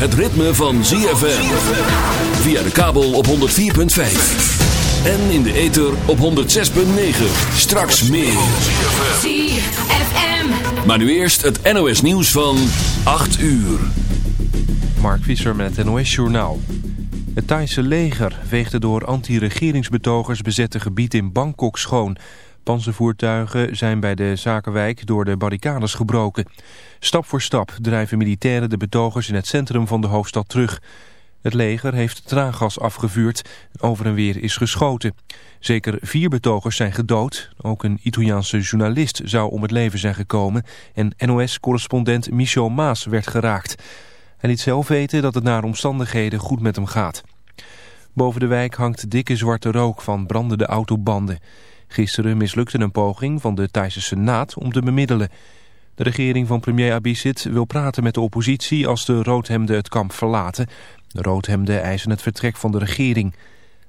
het ritme van ZFM. Via de kabel op 104.5. En in de ether op 106.9. Straks meer. ZFM. Maar nu eerst het NOS nieuws van 8 uur. Mark Visser met het NOS-journaal. Het Thaise leger veegde door anti-regeringsbetogers bezette gebied in Bangkok schoon. Panzervoertuigen zijn bij de Zakenwijk door de barricades gebroken. Stap voor stap drijven militairen de betogers in het centrum van de hoofdstad terug. Het leger heeft traangas afgevuurd. Over en weer is geschoten. Zeker vier betogers zijn gedood. Ook een Italiaanse journalist zou om het leven zijn gekomen. En NOS-correspondent Michel Maas werd geraakt. Hij liet zelf weten dat het naar omstandigheden goed met hem gaat. Boven de wijk hangt dikke zwarte rook van brandende autobanden. Gisteren mislukte een poging van de Thaise Senaat om te bemiddelen. De regering van premier Abhisit wil praten met de oppositie als de roodhemden het kamp verlaten. De roodhemden eisen het vertrek van de regering.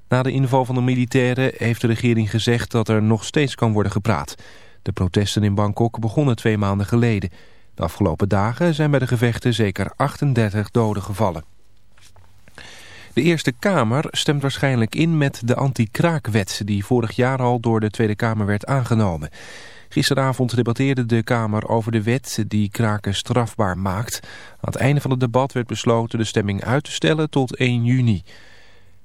Na de inval van de militairen heeft de regering gezegd dat er nog steeds kan worden gepraat. De protesten in Bangkok begonnen twee maanden geleden. De afgelopen dagen zijn bij de gevechten zeker 38 doden gevallen. De Eerste Kamer stemt waarschijnlijk in met de anti-kraakwet... die vorig jaar al door de Tweede Kamer werd aangenomen. Gisteravond debatteerde de Kamer over de wet die kraken strafbaar maakt. Aan het einde van het debat werd besloten de stemming uit te stellen tot 1 juni.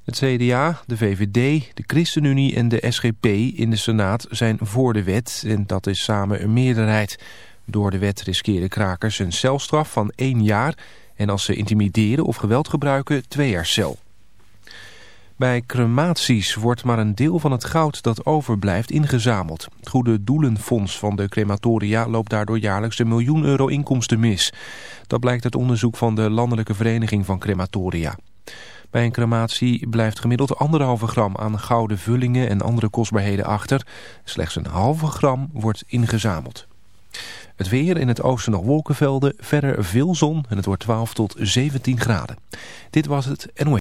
Het CDA, de VVD, de ChristenUnie en de SGP in de Senaat zijn voor de wet... en dat is samen een meerderheid. Door de wet riskeren krakers een celstraf van 1 jaar... en als ze intimideren of geweld gebruiken, 2 jaar cel. Bij crematies wordt maar een deel van het goud dat overblijft ingezameld. Het Goede Doelenfonds van de crematoria loopt daardoor jaarlijks een miljoen euro inkomsten mis. Dat blijkt uit onderzoek van de Landelijke Vereniging van Crematoria. Bij een crematie blijft gemiddeld anderhalve gram aan gouden vullingen en andere kostbaarheden achter. Slechts een halve gram wordt ingezameld. Het weer in het oosten nog wolkenvelden, verder veel zon en het wordt 12 tot 17 graden. Dit was het NOE.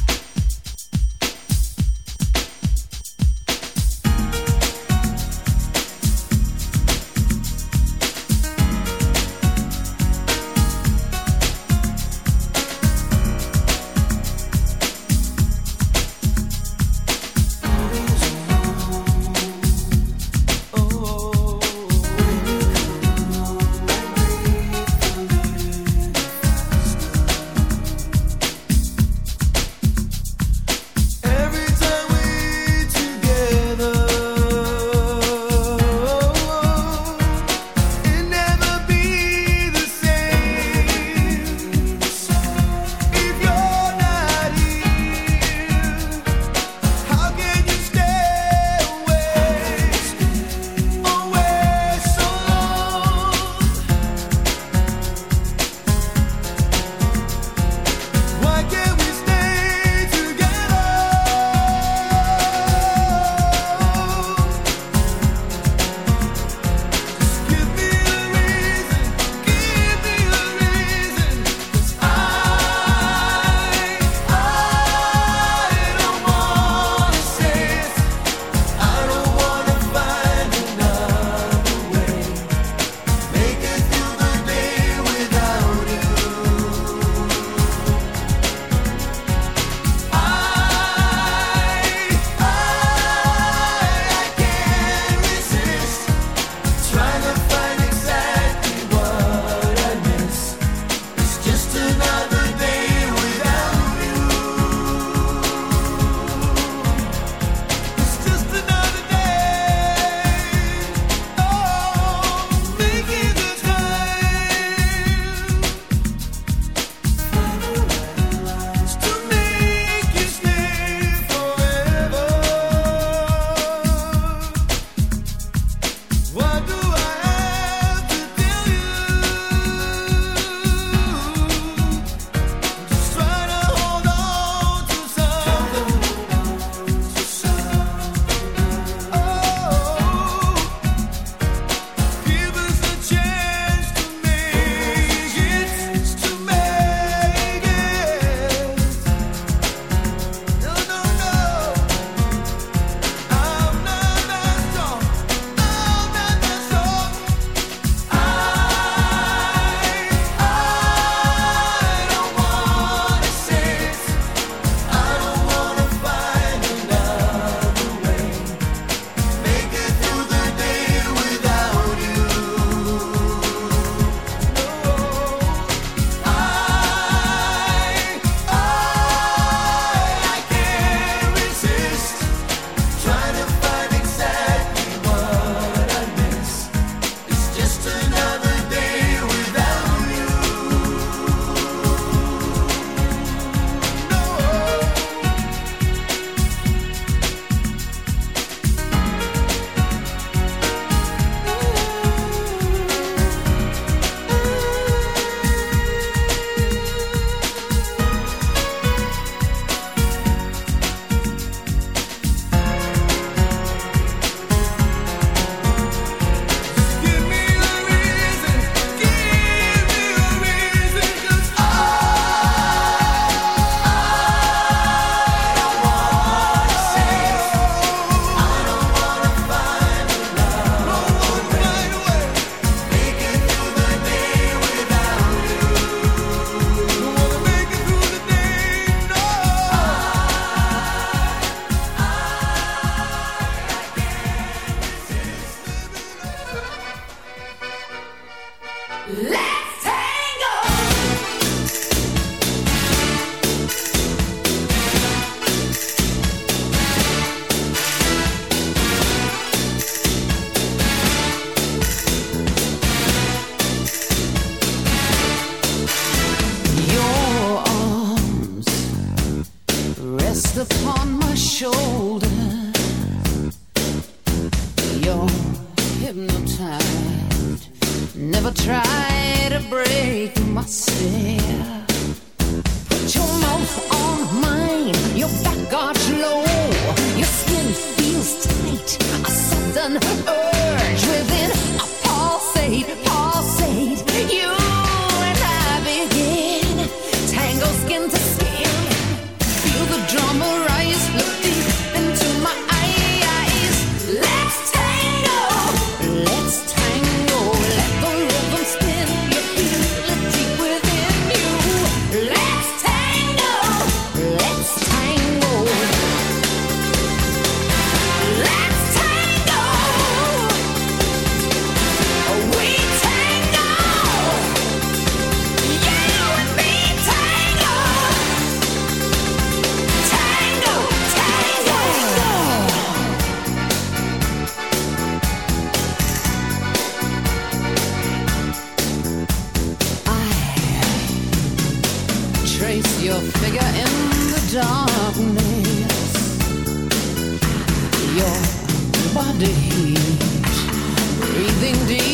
your figure in the darkness, your body heat, breathing deep.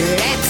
Let's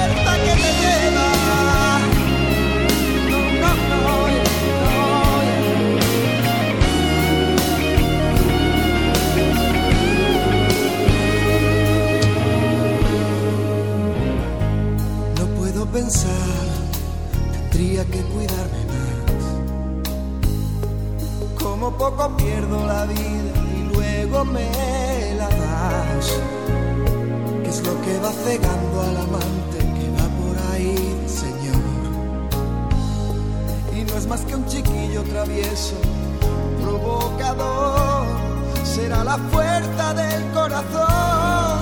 que va cegando al amante más que un chiquillo travieso, provocador. Será la fuerza del corazón.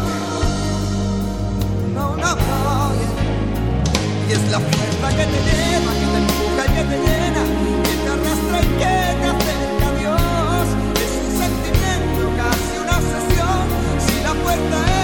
No, no, no. Y es la fuerza que te lleva, que te empuja y que te llena, que te arrastra y que te acerca a Dios. Es un sentimiento, casi una obsesión, si la fuerza es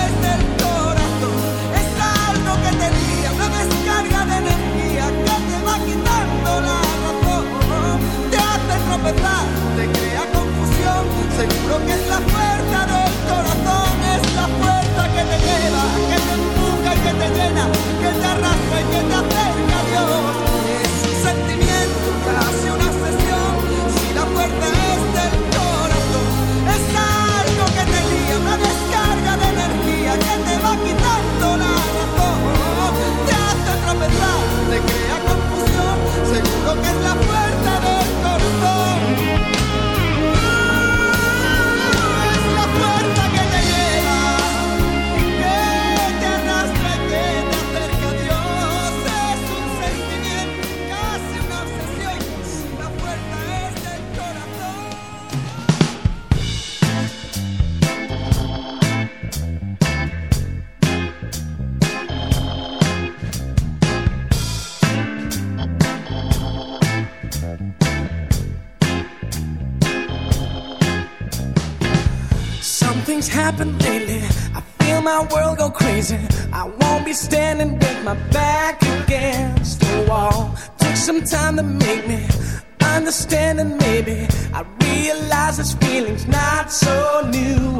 tropezar, te crea confusión, seguro que es la fuerza del corazón, es la fuerza que te lleva, que te empuja y que te llena, que te arrastra y que te acerca a Dios. Es un sentimiento, casi una obsesión, si la fuerza es del my back against the wall. Took some time to make me understand, and maybe I realize this feeling's not so new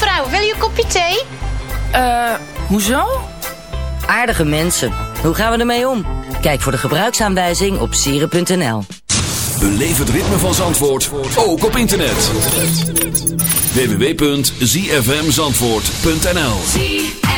Mevrouw, wil je een kopje thee? Eh, uh, hoezo? Aardige mensen. Hoe gaan we ermee om? Kijk voor de gebruiksaanwijzing op sieren.nl. Beleef het ritme van Zandvoort, ook op internet. www.zfmzandvoort.nl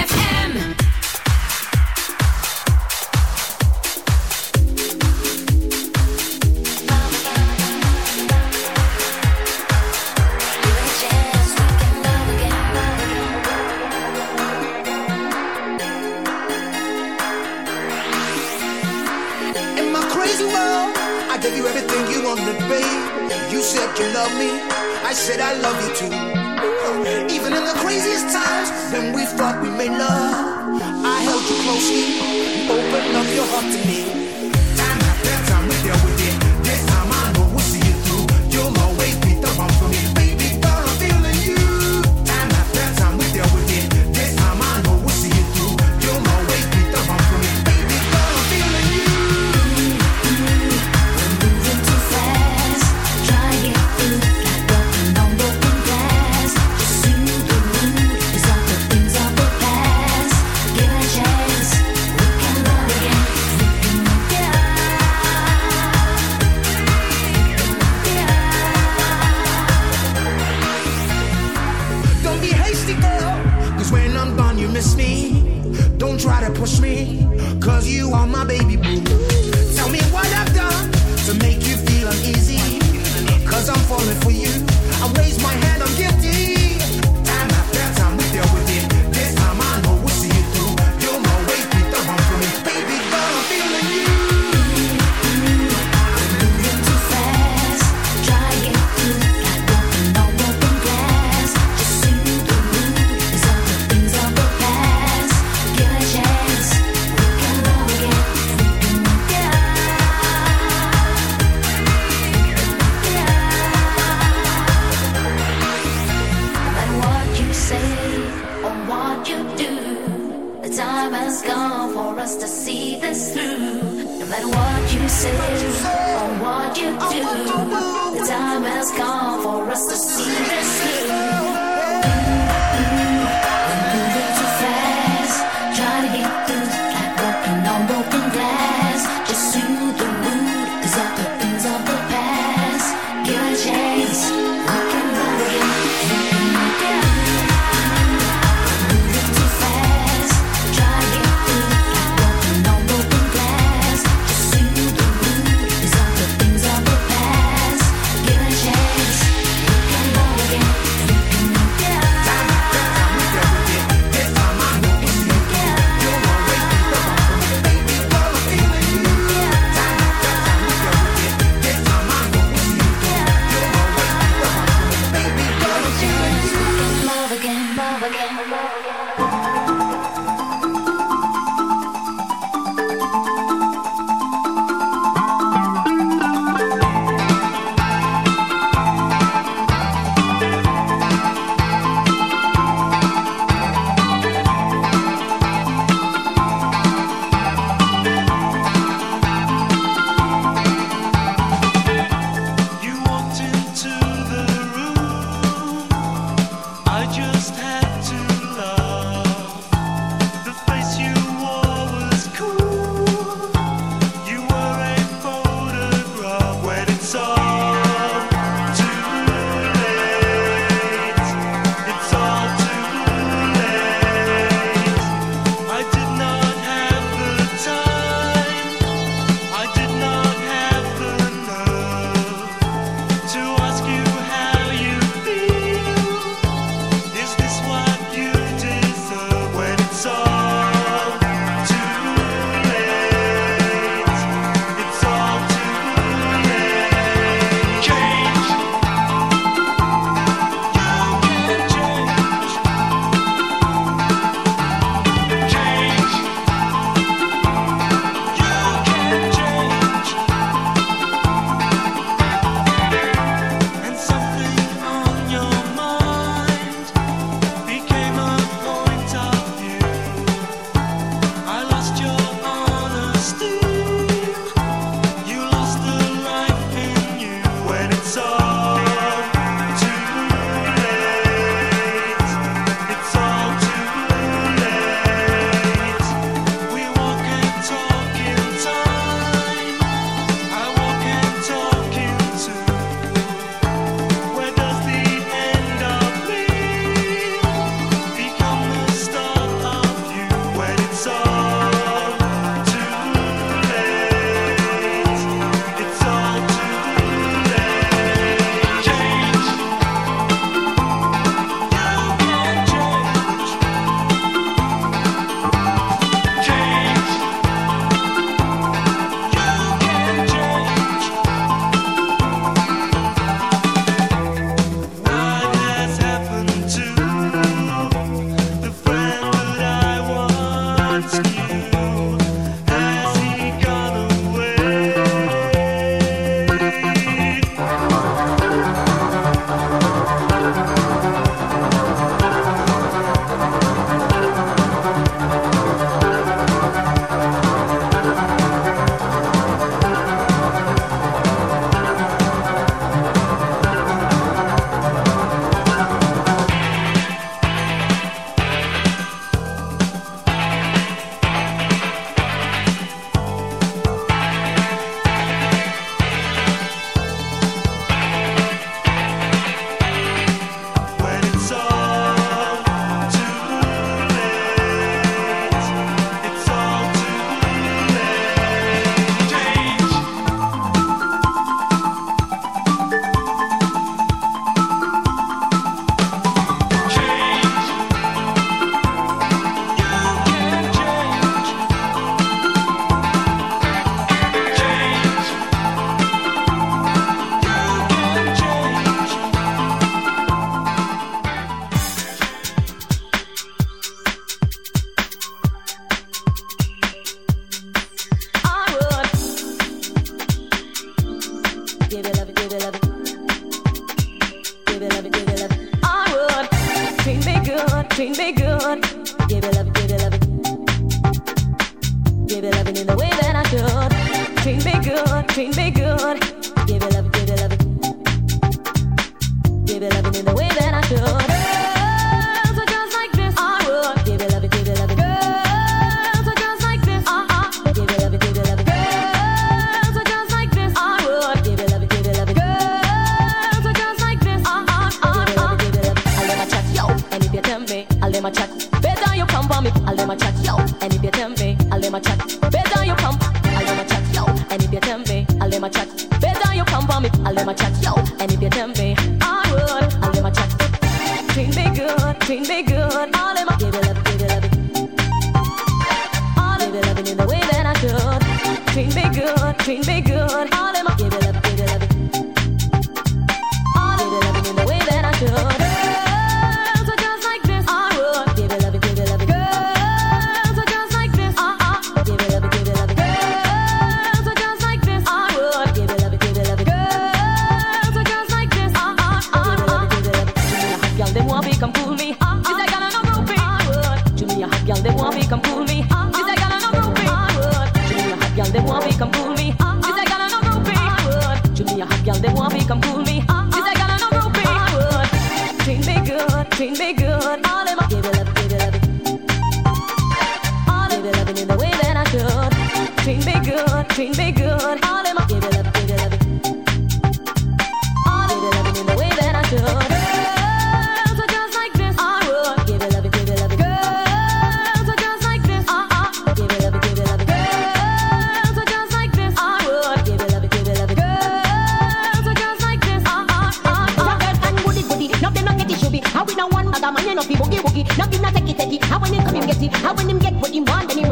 him want, then he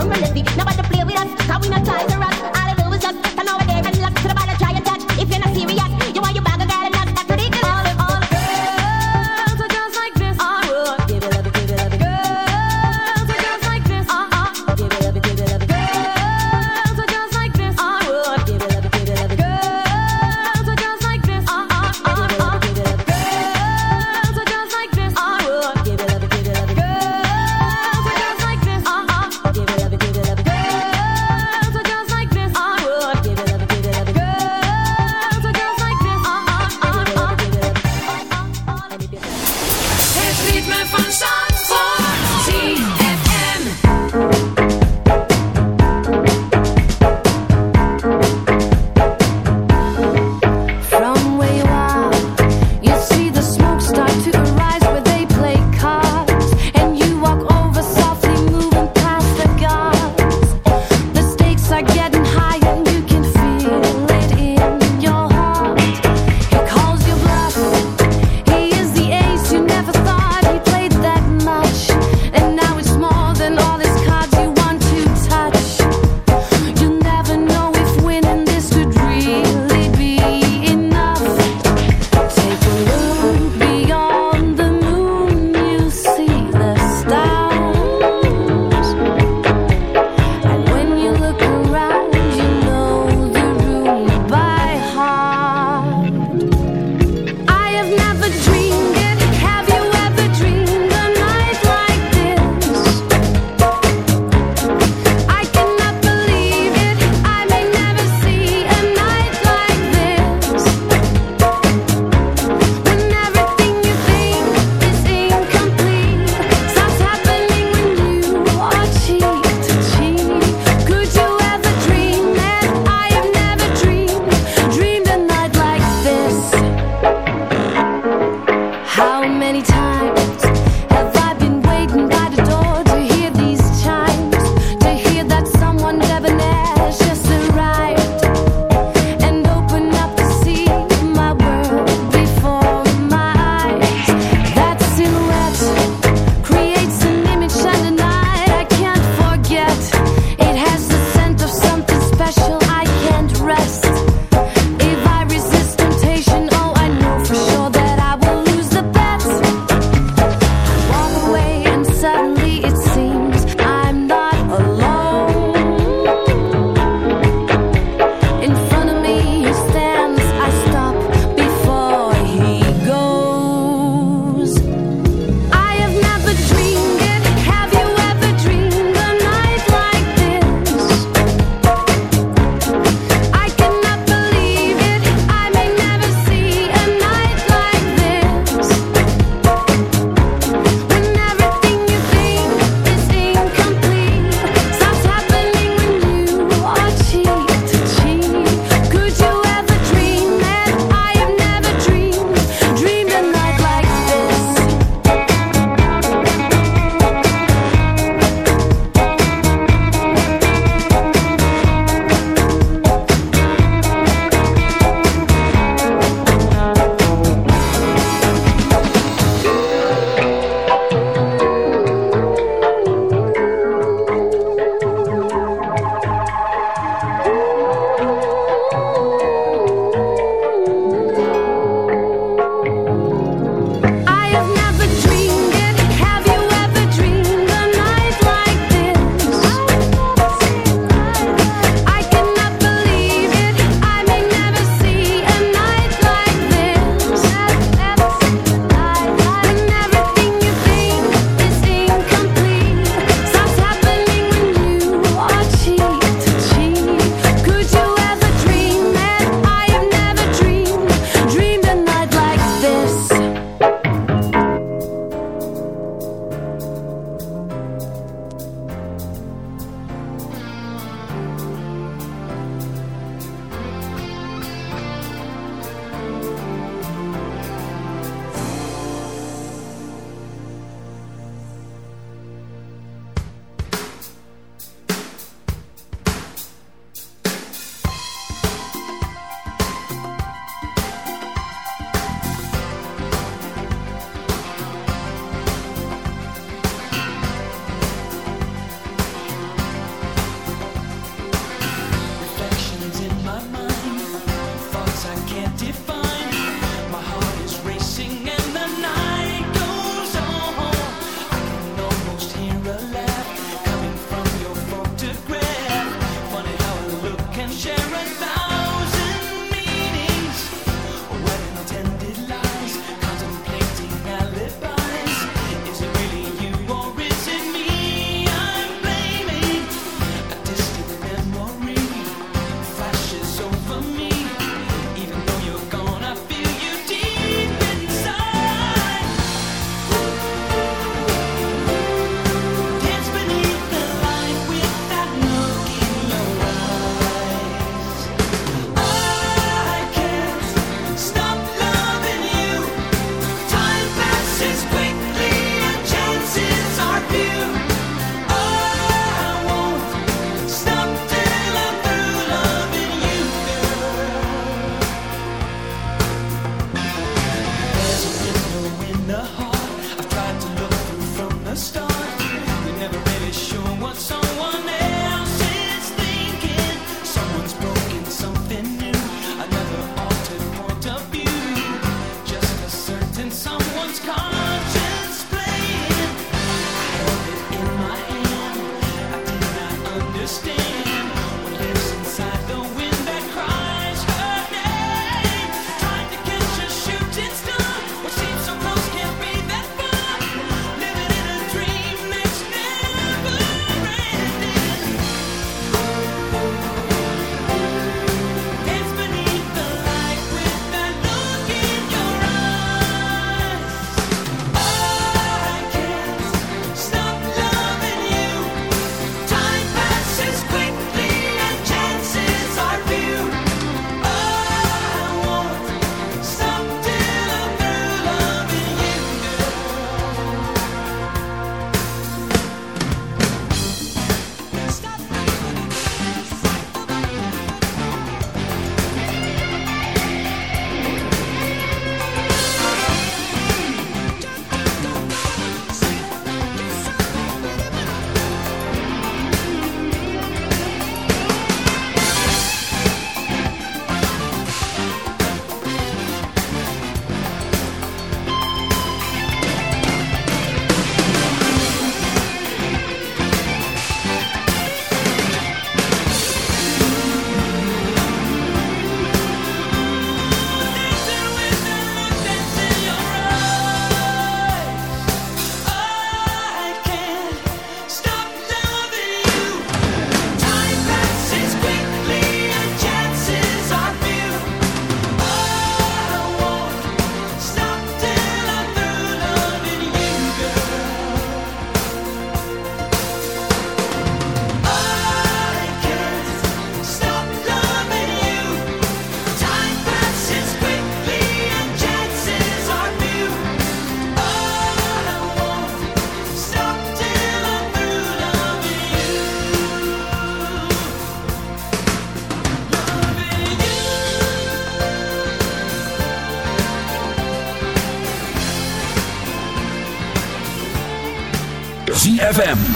Now about to play with us, how we not tired.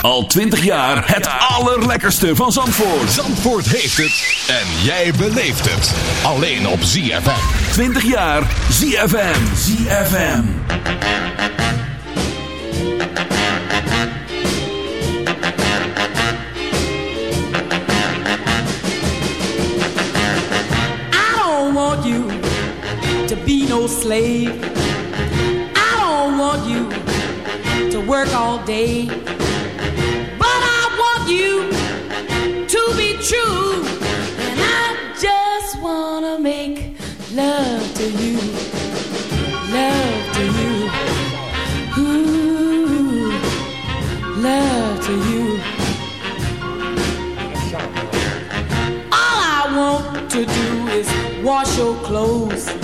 Al 20 jaar het allerlekkerste van Zandvoort. Zandvoort heeft het en jij beleeft het. Alleen op ZFM. 20 jaar ZFM. ZFM. I don't want you to be no slave. I don't want you to work all day. true. And I just wanna make love to you. Love to you. Ooh, love to you. All I want to do is wash your clothes.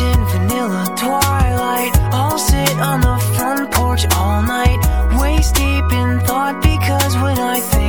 in vanilla twilight. I'll sit on the front porch all night, waist deep in thought because when I think